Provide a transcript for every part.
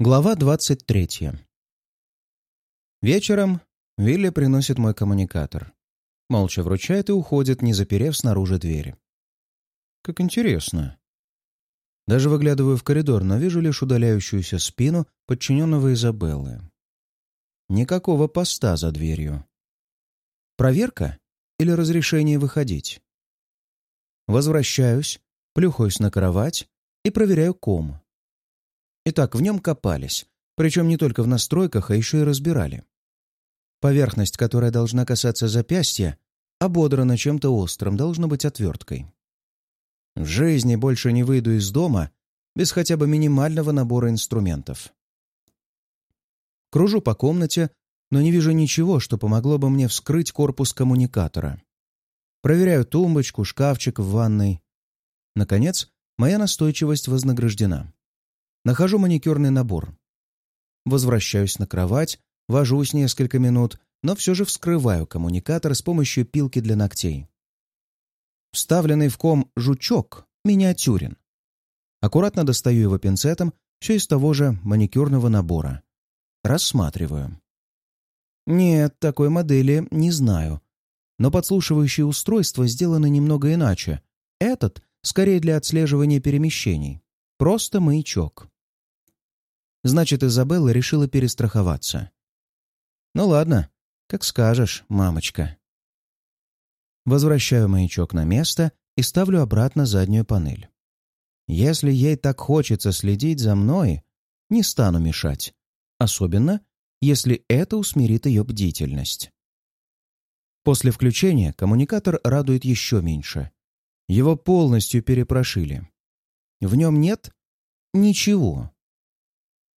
Глава 23. Вечером Вилли приносит мой коммуникатор. Молча вручает и уходит, не заперев снаружи двери. Как интересно. Даже выглядываю в коридор, но вижу лишь удаляющуюся спину подчиненного Изабеллы. Никакого поста за дверью. Проверка или разрешение выходить? Возвращаюсь, плюхаюсь на кровать и проверяю ком. Итак, в нем копались, причем не только в настройках, а еще и разбирали. Поверхность, которая должна касаться запястья, ободрана чем-то острым, должно быть отверткой. В жизни больше не выйду из дома без хотя бы минимального набора инструментов. Кружу по комнате, но не вижу ничего, что помогло бы мне вскрыть корпус коммуникатора. Проверяю тумбочку, шкафчик в ванной. Наконец, моя настойчивость вознаграждена. Нахожу маникюрный набор. Возвращаюсь на кровать, вожусь несколько минут, но все же вскрываю коммуникатор с помощью пилки для ногтей. Вставленный в ком жучок миниатюрен. Аккуратно достаю его пинцетом, все из того же маникюрного набора. Рассматриваю. Нет, такой модели не знаю. Но подслушивающие устройства сделаны немного иначе. Этот скорее для отслеживания перемещений. Просто маячок. Значит, Изабелла решила перестраховаться. «Ну ладно, как скажешь, мамочка». Возвращаю маячок на место и ставлю обратно заднюю панель. Если ей так хочется следить за мной, не стану мешать. Особенно, если это усмирит ее бдительность. После включения коммуникатор радует еще меньше. Его полностью перепрошили. В нем нет ничего.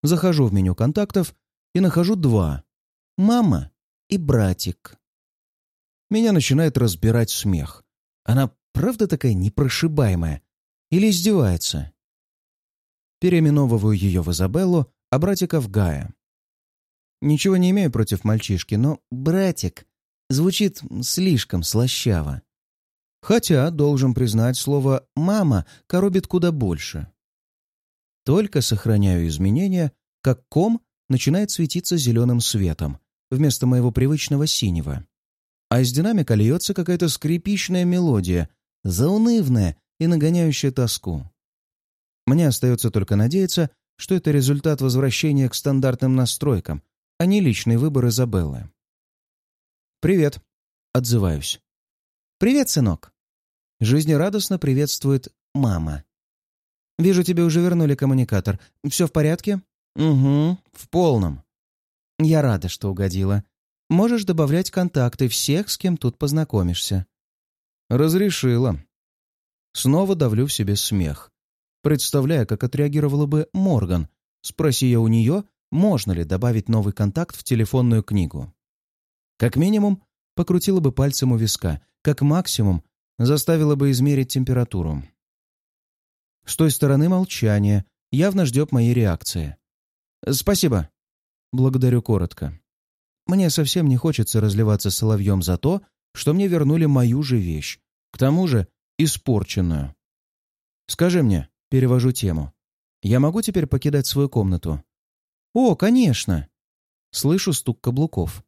Захожу в меню контактов и нахожу два. Мама и братик. Меня начинает разбирать смех. Она правда такая непрошибаемая? Или издевается? Переименовываю ее в Изабеллу, а братика в Гая. Ничего не имею против мальчишки, но «братик» звучит слишком слащаво. Хотя, должен признать, слово «мама» коробит куда больше. Только сохраняю изменения, как ком начинает светиться зеленым светом вместо моего привычного синего. А из динамика льется какая-то скрипичная мелодия, заунывная и нагоняющая тоску. Мне остается только надеяться, что это результат возвращения к стандартным настройкам, а не личный выбор Изабеллы. «Привет», — отзываюсь. «Привет, сынок». Жизнерадостно приветствует мама. Вижу, тебе уже вернули коммуникатор. Все в порядке?» «Угу, в полном». «Я рада, что угодила. Можешь добавлять контакты всех, с кем тут познакомишься». «Разрешила». Снова давлю в себе смех. Представляя, как отреагировала бы Морган, спроси я у нее, можно ли добавить новый контакт в телефонную книгу. Как минимум, покрутила бы пальцем у виска, как максимум, заставила бы измерить температуру. С той стороны молчание, явно ждет моей реакции. «Спасибо». Благодарю коротко. Мне совсем не хочется разливаться соловьем за то, что мне вернули мою же вещь, к тому же испорченную. «Скажи мне», — перевожу тему, — «я могу теперь покидать свою комнату?» «О, конечно!» Слышу стук каблуков.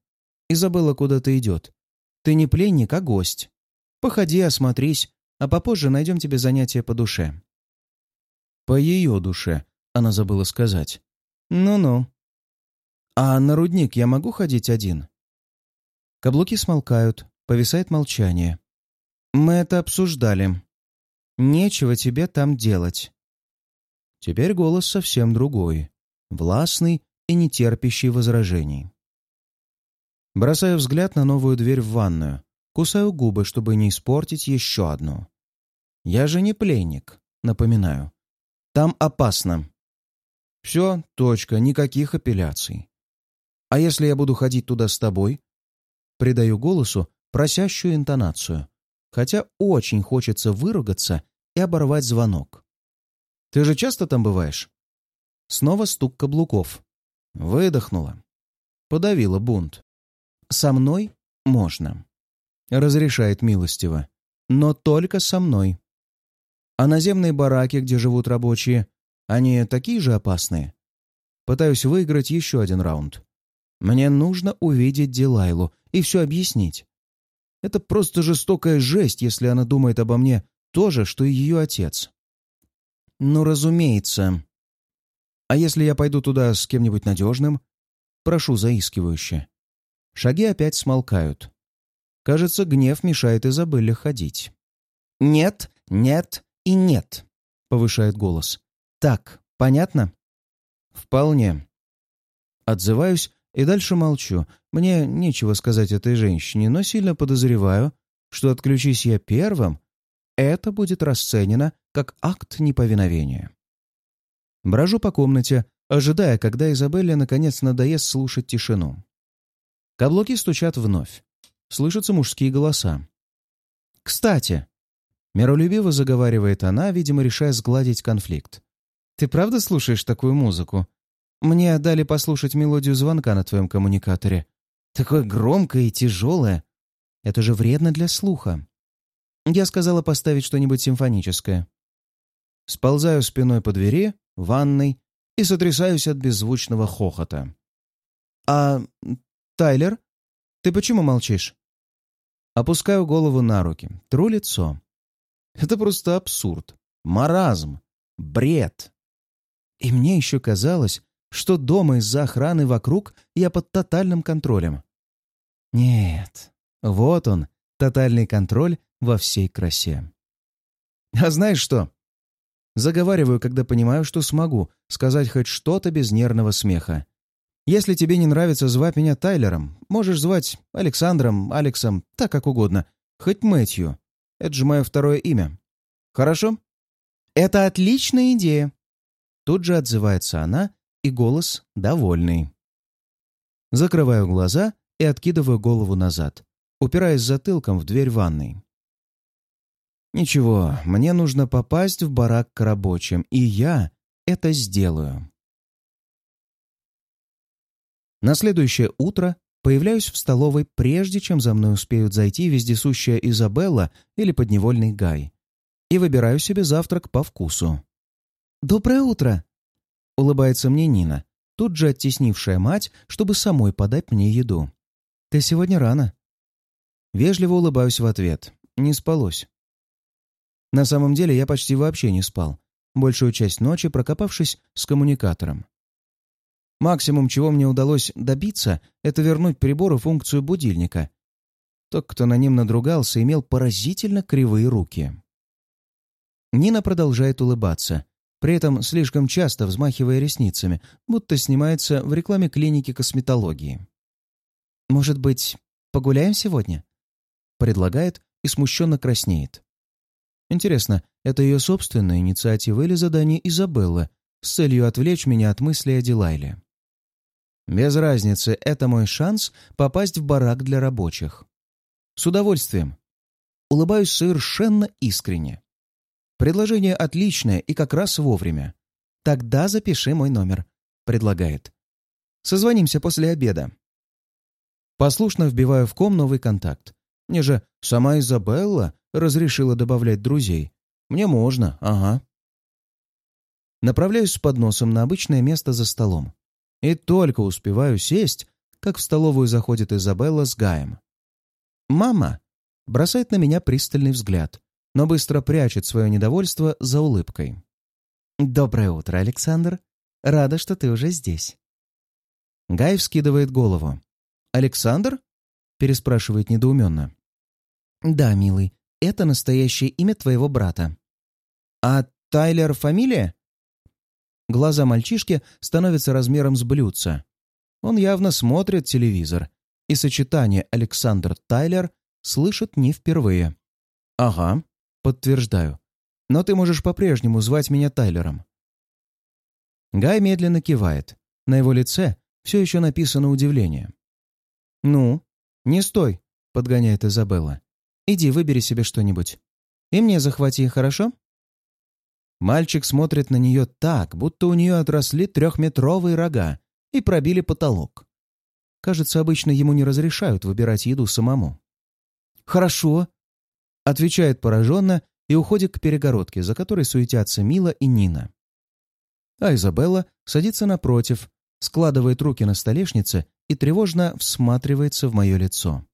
Изабелла куда-то идет. «Ты не пленник, а гость. Походи, осмотрись, а попозже найдем тебе занятие по душе». По ее душе, она забыла сказать. «Ну-ну». «А на рудник я могу ходить один?» Каблуки смолкают, повисает молчание. «Мы это обсуждали. Нечего тебе там делать». Теперь голос совсем другой, властный и нетерпящий возражений. Бросаю взгляд на новую дверь в ванную, кусаю губы, чтобы не испортить еще одну. «Я же не пленник», напоминаю. Там опасно. Все, точка, никаких апелляций. А если я буду ходить туда с тобой? Придаю голосу просящую интонацию, хотя очень хочется выругаться и оборвать звонок. Ты же часто там бываешь? Снова стук каблуков. Выдохнула. Подавила бунт. Со мной можно. Разрешает милостиво. Но только со мной. А наземные бараки, где живут рабочие, они такие же опасные? пытаюсь выиграть еще один раунд. Мне нужно увидеть Дилайлу и все объяснить. Это просто жестокая жесть, если она думает обо мне то же, что и ее отец. Ну, разумеется. А если я пойду туда с кем-нибудь надежным? Прошу заискивающе. Шаги опять смолкают. Кажется, гнев мешает Изабелле ходить. «Нет, нет и нет», — повышает голос. «Так, понятно?» «Вполне». Отзываюсь и дальше молчу. Мне нечего сказать этой женщине, но сильно подозреваю, что отключись я первым, это будет расценено как акт неповиновения. Брожу по комнате, ожидая, когда Изабелле наконец надоест слушать тишину. Каблуки стучат вновь. Слышатся мужские голоса. «Кстати!» — миролюбиво заговаривает она, видимо, решая сгладить конфликт. «Ты правда слушаешь такую музыку? Мне дали послушать мелодию звонка на твоем коммуникаторе. Такое громкое и тяжелое. Это же вредно для слуха. Я сказала поставить что-нибудь симфоническое. Сползаю спиной по двери, ванной и сотрясаюсь от беззвучного хохота. «А... Тайлер? Ты почему молчишь?» Опускаю голову на руки, тру лицо. Это просто абсурд, маразм, бред. И мне еще казалось, что дома из-за охраны вокруг я под тотальным контролем. Нет, вот он, тотальный контроль во всей красе. А знаешь что? Заговариваю, когда понимаю, что смогу сказать хоть что-то без нервного смеха. Если тебе не нравится звать меня Тайлером, можешь звать Александром, Алексом, так как угодно. Хоть Мэтью. Это же мое второе имя. Хорошо? Это отличная идея. Тут же отзывается она, и голос довольный. Закрываю глаза и откидываю голову назад, упираясь затылком в дверь ванной. Ничего, мне нужно попасть в барак к рабочим, и я это сделаю. На следующее утро появляюсь в столовой, прежде чем за мной успеют зайти вездесущая Изабелла или подневольный Гай, и выбираю себе завтрак по вкусу. «Доброе утро!» — улыбается мне Нина, тут же оттеснившая мать, чтобы самой подать мне еду. «Ты сегодня рано». Вежливо улыбаюсь в ответ. Не спалось. На самом деле я почти вообще не спал, большую часть ночи прокопавшись с коммуникатором. Максимум, чего мне удалось добиться, это вернуть прибору функцию будильника. Тот, кто на ним надругался, имел поразительно кривые руки. Нина продолжает улыбаться, при этом слишком часто взмахивая ресницами, будто снимается в рекламе клиники косметологии. «Может быть, погуляем сегодня?» Предлагает и смущенно краснеет. Интересно, это ее собственная инициатива или задание Изабеллы с целью отвлечь меня от мысли о Дилайле? Без разницы, это мой шанс попасть в барак для рабочих. С удовольствием. Улыбаюсь совершенно искренне. Предложение отличное и как раз вовремя. Тогда запиши мой номер, предлагает. Созвонимся после обеда. Послушно вбиваю в ком новый контакт. Мне же сама Изабелла разрешила добавлять друзей. Мне можно, ага. Направляюсь с подносом на обычное место за столом. И только успеваю сесть, как в столовую заходит Изабелла с Гаем. «Мама!» бросает на меня пристальный взгляд, но быстро прячет свое недовольство за улыбкой. «Доброе утро, Александр. Рада, что ты уже здесь». Гай вскидывает голову. «Александр?» — переспрашивает недоуменно. «Да, милый, это настоящее имя твоего брата». «А Тайлер фамилия?» Глаза мальчишки становятся размером с блюдца. Он явно смотрит телевизор, и сочетание Александр Тайлер слышит не впервые. «Ага», — подтверждаю. «Но ты можешь по-прежнему звать меня Тайлером». Гай медленно кивает. На его лице все еще написано удивление. «Ну, не стой», — подгоняет Изабелла. «Иди, выбери себе что-нибудь. И мне захвати, хорошо?» Мальчик смотрит на нее так, будто у нее отросли трехметровые рога и пробили потолок. Кажется, обычно ему не разрешают выбирать еду самому. «Хорошо», — отвечает пораженно и уходит к перегородке, за которой суетятся Мила и Нина. А Изабелла садится напротив, складывает руки на столешнице и тревожно всматривается в мое лицо.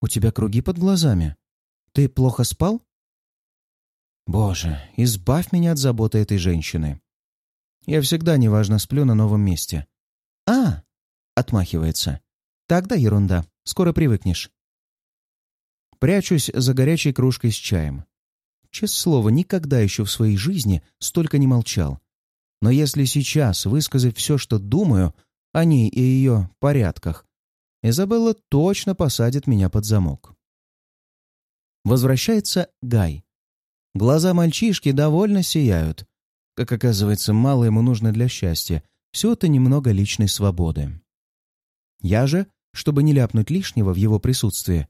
«У тебя круги под глазами. Ты плохо спал?» «Боже, избавь меня от заботы этой женщины. Я всегда неважно сплю на новом месте». «А!» — отмахивается. «Тогда ерунда. Скоро привыкнешь». Прячусь за горячей кружкой с чаем. Честное слово, никогда еще в своей жизни столько не молчал. Но если сейчас высказать все, что думаю о ней и ее порядках, Изабелла точно посадит меня под замок. Возвращается Гай. Глаза мальчишки довольно сияют. Как оказывается, мало ему нужно для счастья. Все это немного личной свободы. Я же, чтобы не ляпнуть лишнего в его присутствии,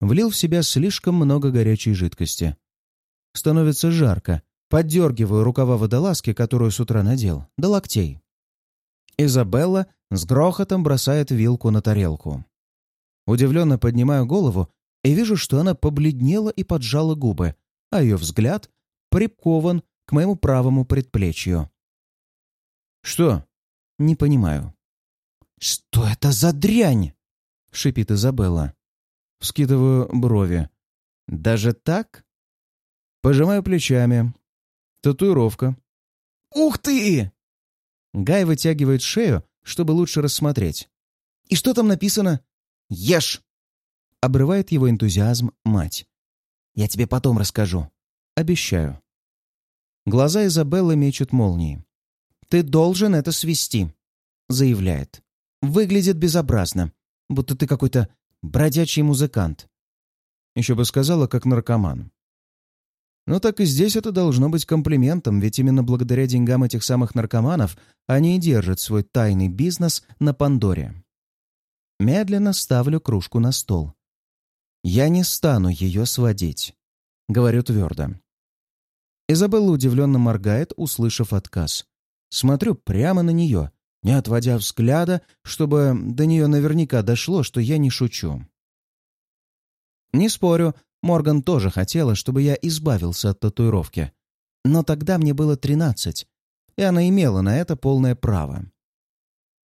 Влил в себя слишком много горячей жидкости. Становится жарко. Поддергиваю рукава водолазки, которую с утра надел, до локтей. Изабелла с грохотом бросает вилку на тарелку. Удивленно поднимаю голову и вижу, что она побледнела и поджала губы, а ее взгляд прикован к моему правому предплечью. «Что?» «Не понимаю». «Что это за дрянь?» — шипит Изабелла. Вскидываю брови. «Даже так?» Пожимаю плечами. Татуировка. «Ух ты!» Гай вытягивает шею, чтобы лучше рассмотреть. «И что там написано?» «Ешь!» Обрывает его энтузиазм мать. «Я тебе потом расскажу. Обещаю». Глаза Изабеллы мечут молнии. «Ты должен это свести», — заявляет. «Выглядит безобразно, будто ты какой-то бродячий музыкант. Еще бы сказала, как наркоман. Но так и здесь это должно быть комплиментом, ведь именно благодаря деньгам этих самых наркоманов они и держат свой тайный бизнес на Пандоре. Медленно ставлю кружку на стол. Я не стану ее сводить. Говорю твердо. Изабелла удивленно моргает, услышав отказ. Смотрю прямо на нее, не отводя взгляда, чтобы до нее наверняка дошло, что я не шучу. Не спорю, Морган тоже хотела, чтобы я избавился от татуировки. Но тогда мне было тринадцать, и она имела на это полное право.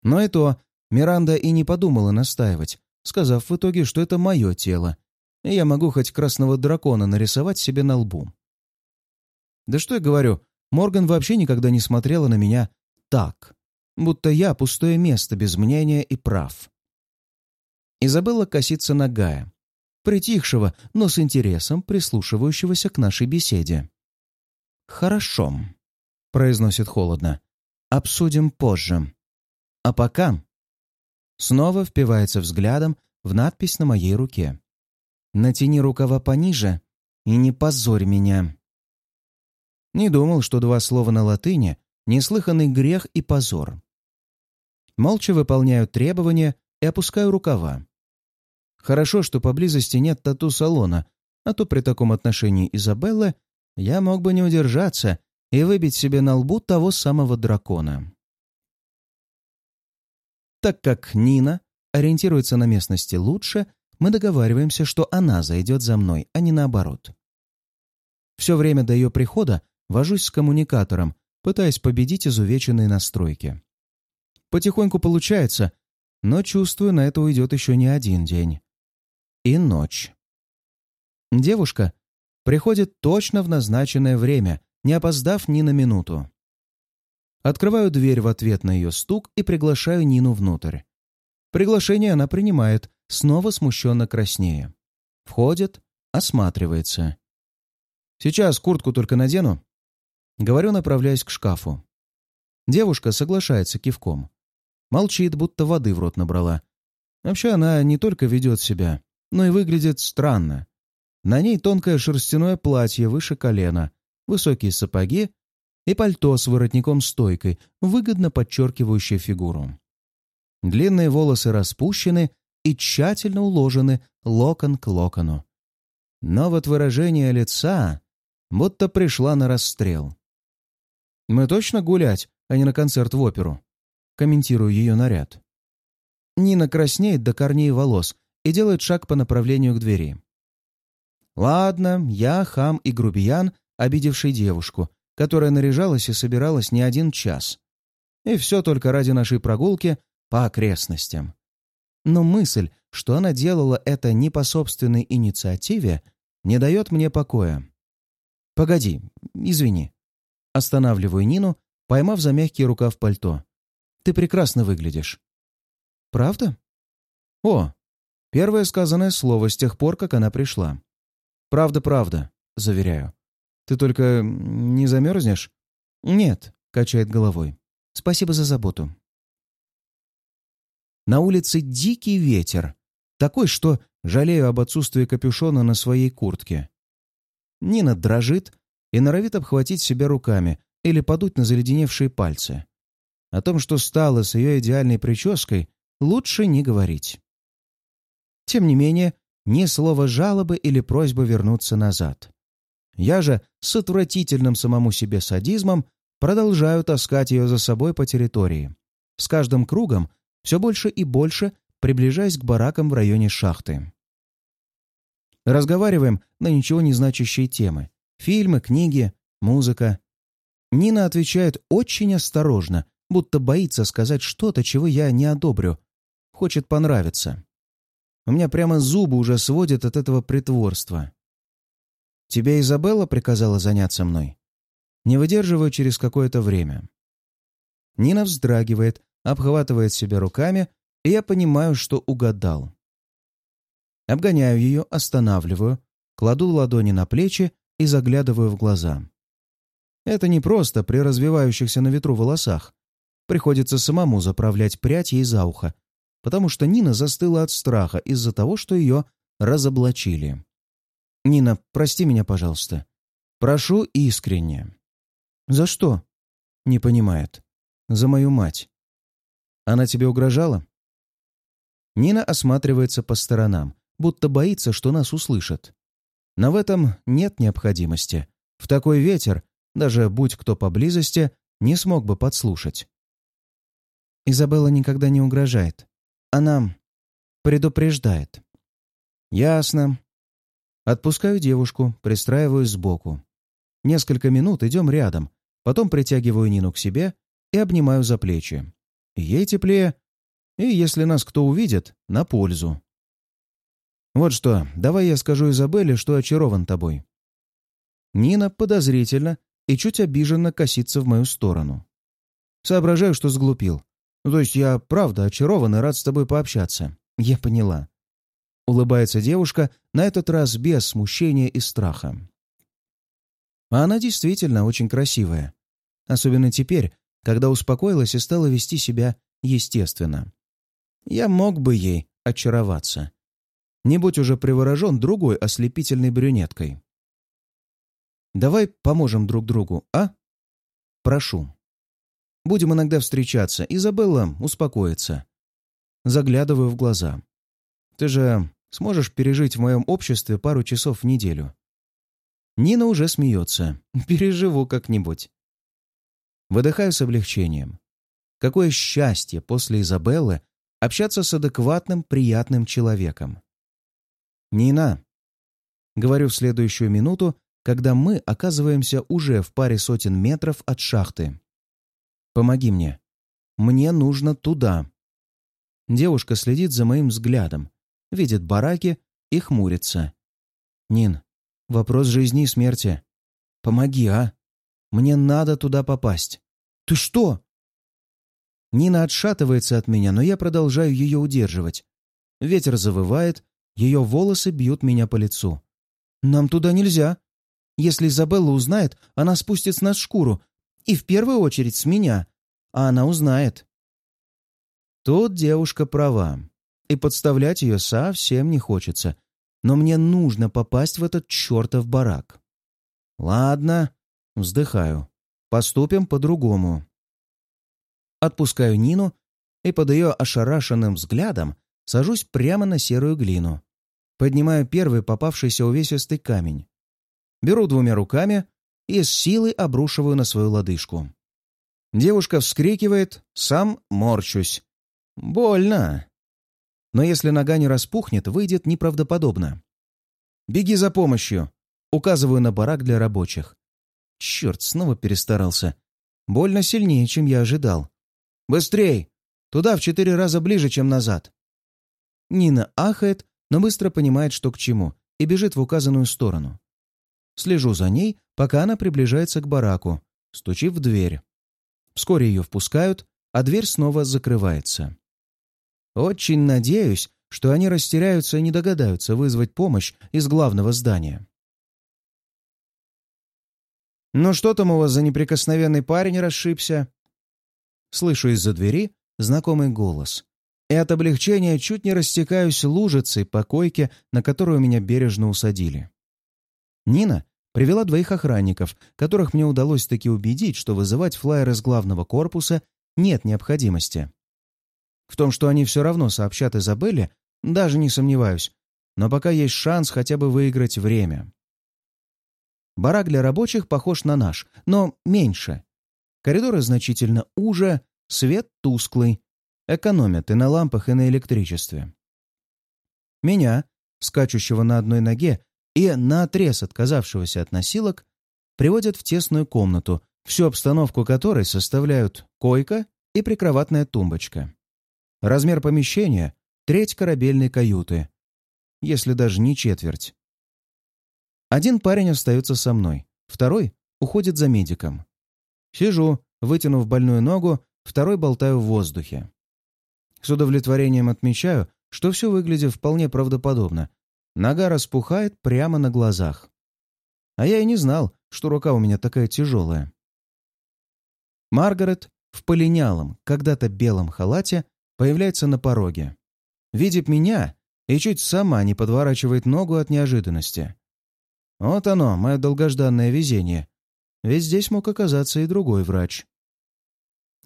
Но и то Миранда и не подумала настаивать, сказав в итоге, что это мое тело, и я могу хоть красного дракона нарисовать себе на лбу. Да что я говорю, Морган вообще никогда не смотрела на меня так будто я пустое место без мнения и прав. Изабелла косится на Гая, притихшего, но с интересом прислушивающегося к нашей беседе. «Хорошо», — произносит холодно. «Обсудим позже. А пока...» Снова впивается взглядом в надпись на моей руке. «Натяни рукава пониже и не позорь меня». Не думал, что два слова на латыни — неслыханный грех и позор. Молча выполняю требования и опускаю рукава. Хорошо, что поблизости нет тату-салона, а то при таком отношении Изабеллы я мог бы не удержаться и выбить себе на лбу того самого дракона. Так как Нина ориентируется на местности лучше, мы договариваемся, что она зайдет за мной, а не наоборот. Все время до ее прихода вожусь с коммуникатором, пытаясь победить изувеченные настройки. Потихоньку получается, но чувствую, на это уйдет еще не один день. И ночь. Девушка приходит точно в назначенное время, не опоздав ни на минуту. Открываю дверь в ответ на ее стук и приглашаю Нину внутрь. Приглашение она принимает, снова смущенно краснее. Входит, осматривается. «Сейчас куртку только надену». Говорю, направляясь к шкафу. Девушка соглашается кивком. Молчит, будто воды в рот набрала. Вообще она не только ведет себя, но и выглядит странно. На ней тонкое шерстяное платье выше колена, высокие сапоги и пальто с воротником-стойкой, выгодно подчеркивающее фигуру. Длинные волосы распущены и тщательно уложены локон к локону. Но вот выражение лица будто пришла на расстрел. «Мы точно гулять, а не на концерт в оперу?» комментирую ее наряд. Нина краснеет до корней волос и делает шаг по направлению к двери. Ладно, я хам и грубиян, обидевший девушку, которая наряжалась и собиралась не один час. И все только ради нашей прогулки по окрестностям. Но мысль, что она делала это не по собственной инициативе, не дает мне покоя. «Погоди, извини». Останавливаю Нину, поймав за мягкий рукав пальто. «Ты прекрасно выглядишь». «Правда?» «О, первое сказанное слово с тех пор, как она пришла». «Правда, правда», — заверяю. «Ты только не замерзнешь?» «Нет», — качает головой. «Спасибо за заботу». На улице дикий ветер. Такой, что жалею об отсутствии капюшона на своей куртке. Нина дрожит и норовит обхватить себя руками или подуть на заледеневшие пальцы. О том, что стало с ее идеальной прической, лучше не говорить. Тем не менее, ни слова жалобы или просьбы вернуться назад. Я же с отвратительным самому себе садизмом продолжаю таскать ее за собой по территории. С каждым кругом все больше и больше приближаясь к баракам в районе шахты. Разговариваем на ничего не значащие темы. Фильмы, книги, музыка. Нина отвечает очень осторожно, будто боится сказать что-то, чего я не одобрю. Хочет понравиться. У меня прямо зубы уже сводят от этого притворства. «Тебе Изабелла приказала заняться мной?» Не выдерживаю через какое-то время. Нина вздрагивает, обхватывает себя руками, и я понимаю, что угадал. Обгоняю ее, останавливаю, кладу ладони на плечи и заглядываю в глаза. Это не просто при развивающихся на ветру волосах. Приходится самому заправлять прядь ей за ухо, потому что Нина застыла от страха из-за того, что ее разоблачили. «Нина, прости меня, пожалуйста. Прошу искренне». «За что?» «Не понимает. За мою мать». «Она тебе угрожала?» Нина осматривается по сторонам, будто боится, что нас услышат. Но в этом нет необходимости. В такой ветер, даже будь кто поблизости, не смог бы подслушать. Изабелла никогда не угрожает. Она предупреждает. Ясно. Отпускаю девушку, пристраиваюсь сбоку. Несколько минут идем рядом, потом притягиваю Нину к себе и обнимаю за плечи. Ей теплее, и, если нас кто увидит, на пользу. «Вот что, давай я скажу Изабелле, что очарован тобой». Нина подозрительно и чуть обиженно косится в мою сторону. Соображаю, что сглупил. То есть я правда очарован и рад с тобой пообщаться. Я поняла. Улыбается девушка, на этот раз без смущения и страха. А она действительно очень красивая. Особенно теперь, когда успокоилась и стала вести себя естественно. Я мог бы ей очароваться не будь уже приворожен другой ослепительной брюнеткой. «Давай поможем друг другу, а?» «Прошу. Будем иногда встречаться. Изабелла успокоится». Заглядываю в глаза. «Ты же сможешь пережить в моем обществе пару часов в неделю?» Нина уже смеется. «Переживу как-нибудь». Выдыхаю с облегчением. Какое счастье после Изабеллы общаться с адекватным, приятным человеком. «Нина!» Говорю в следующую минуту, когда мы оказываемся уже в паре сотен метров от шахты. «Помоги мне. Мне нужно туда». Девушка следит за моим взглядом, видит бараки и хмурится. «Нин, вопрос жизни и смерти. Помоги, а? Мне надо туда попасть». «Ты что?» Нина отшатывается от меня, но я продолжаю ее удерживать. Ветер завывает, ее волосы бьют меня по лицу. «Нам туда нельзя. Если Изабелла узнает, она спустит с нас шкуру. И в первую очередь с меня. А она узнает». Тут девушка права. И подставлять ее совсем не хочется. Но мне нужно попасть в этот чертов барак. Ладно, вздыхаю. Поступим по-другому. Отпускаю Нину и под ее ошарашенным взглядом сажусь прямо на серую глину. Поднимаю первый попавшийся увесистый камень. Беру двумя руками и с силой обрушиваю на свою лодыжку. Девушка вскрикивает, сам морчусь. Больно. Но если нога не распухнет, выйдет неправдоподобно. «Беги за помощью!» Указываю на барак для рабочих. Черт, снова перестарался. Больно сильнее, чем я ожидал. Быстрей! Туда в четыре раза ближе, чем назад!» Нина ахает, но быстро понимает, что к чему, и бежит в указанную сторону. Слежу за ней, пока она приближается к бараку, стучив в дверь. Вскоре ее впускают, а дверь снова закрывается. Очень надеюсь, что они растеряются и не догадаются вызвать помощь из главного здания. «Ну что там у вас за неприкосновенный парень расшибся?» Слышу из-за двери знакомый голос. И от облегчения чуть не растекаюсь лужицей по койке, на которую меня бережно усадили. Нина привела двоих охранников, которых мне удалось таки убедить, что вызывать флайер из главного корпуса нет необходимости. В том, что они все равно сообщат Изабелле, даже не сомневаюсь, но пока есть шанс хотя бы выиграть время. Барак для рабочих похож на наш, но меньше. Коридоры значительно уже, свет тусклый. Экономят и на лампах, и на электричестве. Меня, скачущего на одной ноге и наотрез отказавшегося от носилок, приводят в тесную комнату, всю обстановку которой составляют койка и прикроватная тумбочка. Размер помещения — треть корабельной каюты, если даже не четверть. Один парень остается со мной, второй уходит за медиком. Сижу, вытянув больную ногу, второй болтаю в воздухе. С удовлетворением отмечаю, что все выглядит вполне правдоподобно. Нога распухает прямо на глазах. А я и не знал, что рука у меня такая тяжелая. Маргарет в полинялом, когда-то белом халате появляется на пороге. Видит меня и чуть сама не подворачивает ногу от неожиданности. Вот оно, мое долгожданное везение. Ведь здесь мог оказаться и другой врач.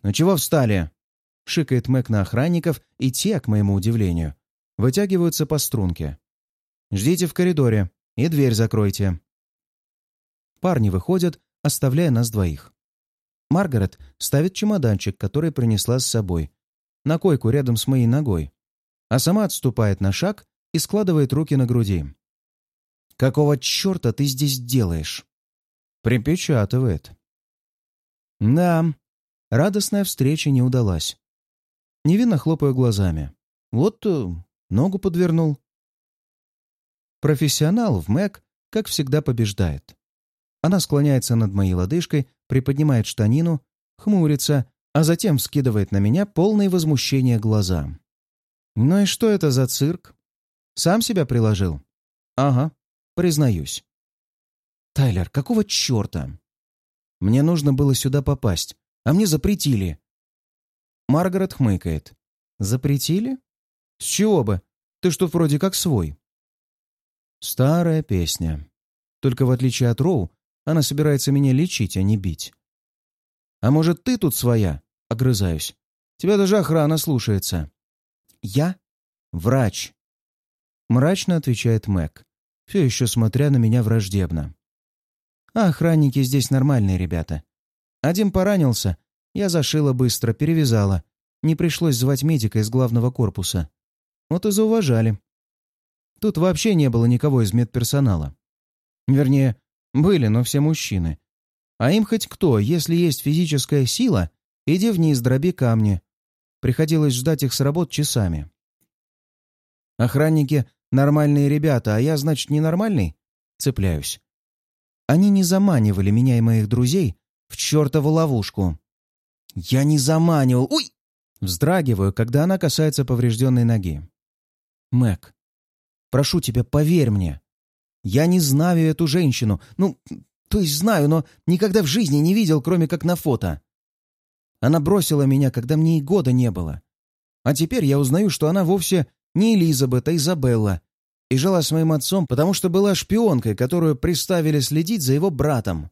«Ну чего встали?» — шикает Мэг на охранников, и те, к моему удивлению, вытягиваются по струнке. «Ждите в коридоре и дверь закройте». Парни выходят, оставляя нас двоих. Маргарет ставит чемоданчик, который принесла с собой, на койку рядом с моей ногой, а сама отступает на шаг и складывает руки на груди. «Какого черта ты здесь делаешь?» Припечатывает. Да, радостная встреча не удалась. Невинно хлопаю глазами. Вот э, ногу подвернул. Профессионал в Мэг, как всегда, побеждает. Она склоняется над моей лодыжкой, приподнимает штанину, хмурится, а затем скидывает на меня полные возмущения глаза. «Ну и что это за цирк? Сам себя приложил?» «Ага, признаюсь». «Тайлер, какого черта?» «Мне нужно было сюда попасть, а мне запретили». Маргарет хмыкает. «Запретили? С чего бы? Ты что, вроде как свой». Старая песня. Только в отличие от Роу, она собирается меня лечить, а не бить. «А может, ты тут своя?» — огрызаюсь. «Тебя даже охрана слушается». «Я? Врач», — мрачно отвечает Мэг, все еще смотря на меня враждебно. «А охранники здесь нормальные ребята. Один поранился, я зашила быстро, перевязала. Не пришлось звать медика из главного корпуса. Вот и зауважали. Тут вообще не было никого из медперсонала. Вернее, были, но все мужчины. А им хоть кто, если есть физическая сила, иди вниз, дроби камни. Приходилось ждать их с работ часами. Охранники — нормальные ребята, а я, значит, ненормальный? Цепляюсь. Они не заманивали меня и моих друзей в чертову ловушку. Я не заманивал. Уй! Вздрагиваю, когда она касается поврежденной ноги. Мэг, прошу тебя, поверь мне. Я не знаю эту женщину. Ну, то есть знаю, но никогда в жизни не видел, кроме как на фото. Она бросила меня, когда мне и года не было. А теперь я узнаю, что она вовсе не Элизабет, а Изабелла. И жила с моим отцом, потому что была шпионкой, которую приставили следить за его братом.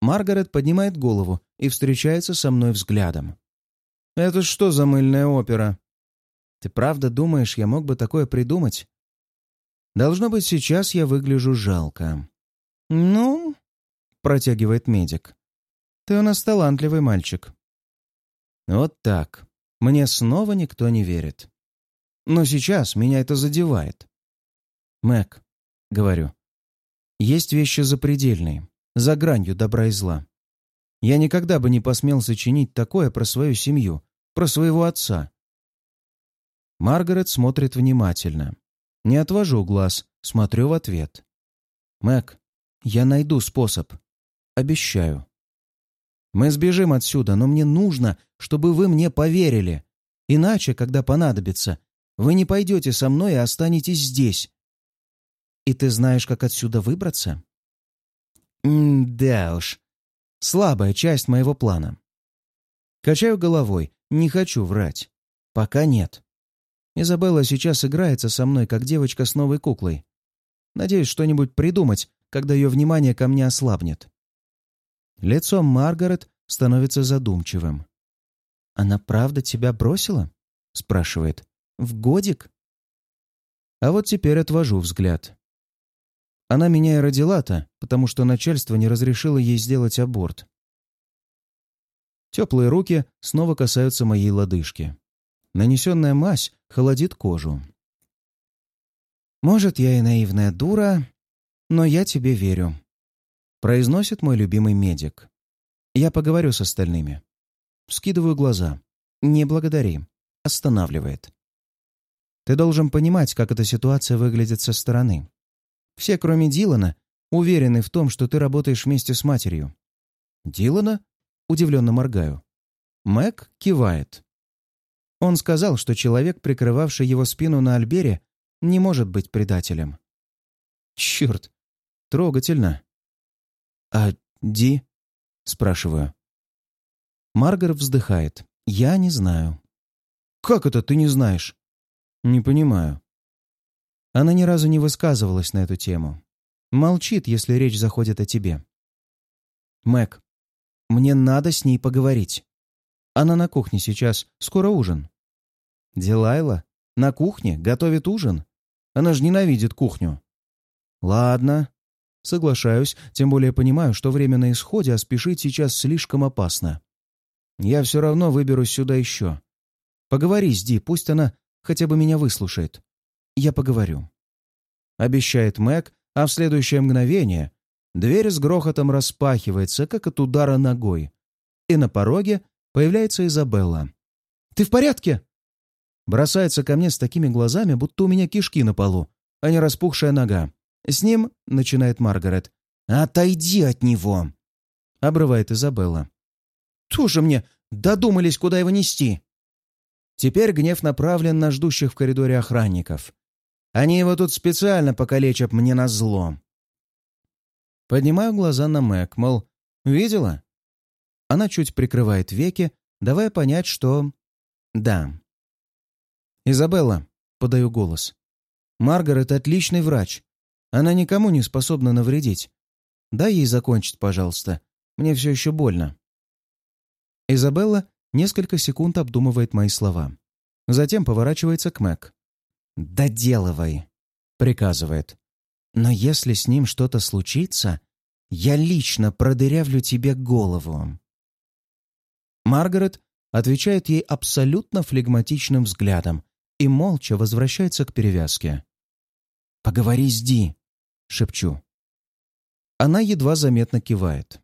Маргарет поднимает голову и встречается со мной взглядом. «Это что за мыльная опера?» «Ты правда думаешь, я мог бы такое придумать?» «Должно быть, сейчас я выгляжу жалко». «Ну?» — протягивает медик. «Ты у нас талантливый мальчик». Вот так. Мне снова никто не верит. Но сейчас меня это задевает. «Мэг», — говорю, — «есть вещи запредельные, за гранью добра и зла. Я никогда бы не посмел сочинить такое про свою семью, про своего отца. Маргарет смотрит внимательно. Не отвожу глаз, смотрю в ответ. «Мэг, я найду способ. Обещаю. Мы сбежим отсюда, но мне нужно, чтобы вы мне поверили. Иначе, когда понадобится, вы не пойдете со мной и останетесь здесь. И ты знаешь, как отсюда выбраться? М да уж. Слабая часть моего плана. Качаю головой. Не хочу врать. Пока нет. Изабелла сейчас играется со мной, как девочка с новой куклой. Надеюсь что-нибудь придумать, когда ее внимание ко мне ослабнет. Лицо Маргарет становится задумчивым. «Она правда тебя бросила?» — спрашивает. «В годик?» А вот теперь отвожу взгляд. Она меня и родила-то, потому что начальство не разрешило ей сделать аборт. Теплые руки снова касаются моей лодыжки. Нанесенная мазь холодит кожу. «Может, я и наивная дура, но я тебе верю», — произносит мой любимый медик. «Я поговорю с остальными». Скидываю глаза. «Не благодари». Останавливает. «Ты должен понимать, как эта ситуация выглядит со стороны. Все, кроме Дилана, уверены в том, что ты работаешь вместе с матерью». «Дилана?» — удивленно моргаю. Мэг кивает. Он сказал, что человек, прикрывавший его спину на Альбере, не может быть предателем. Черт, трогательно. «А Ди?» — спрашиваю. Маргар вздыхает. «Я не знаю». «Как это ты не знаешь?» «Не понимаю». Она ни разу не высказывалась на эту тему. Молчит, если речь заходит о тебе. «Мэг, мне надо с ней поговорить. Она на кухне сейчас, скоро ужин». «Дилайла? На кухне? Готовит ужин? Она же ненавидит кухню». «Ладно, Соглашаюсь, тем более понимаю, что время на исходе, а спешить сейчас слишком опасно. Я все равно выберусь сюда еще. Поговори с Ди, пусть она хотя бы меня выслушает. Я поговорю. Обещает Мэг, а в следующее мгновение дверь с грохотом распахивается, как от удара ногой. И на пороге появляется Изабелла. «Ты в порядке?» Бросается ко мне с такими глазами, будто у меня кишки на полу, а не распухшая нога. «С ним», — начинает Маргарет. «Отойди от него!» — обрывает Изабелла. «Тоже мне додумались, куда его нести!» Теперь гнев направлен на ждущих в коридоре охранников. Они его тут специально покалечат мне на зло. Поднимаю глаза на Мэг, мол, видела? Она чуть прикрывает веки, давая понять, что... Да. «Изабелла», — подаю голос. «Маргарет — отличный врач. Она никому не способна навредить. Дай ей закончить, пожалуйста. Мне все еще больно». Изабелла несколько секунд обдумывает мои слова. Затем поворачивается к Мэг. «Доделывай», — приказывает. «Но если с ним что-то случится, я лично продырявлю тебе голову». Маргарет отвечает ей абсолютно флегматичным взглядом и молча возвращается к перевязке. «Поговори с Ди», — шепчу. Она едва заметно кивает.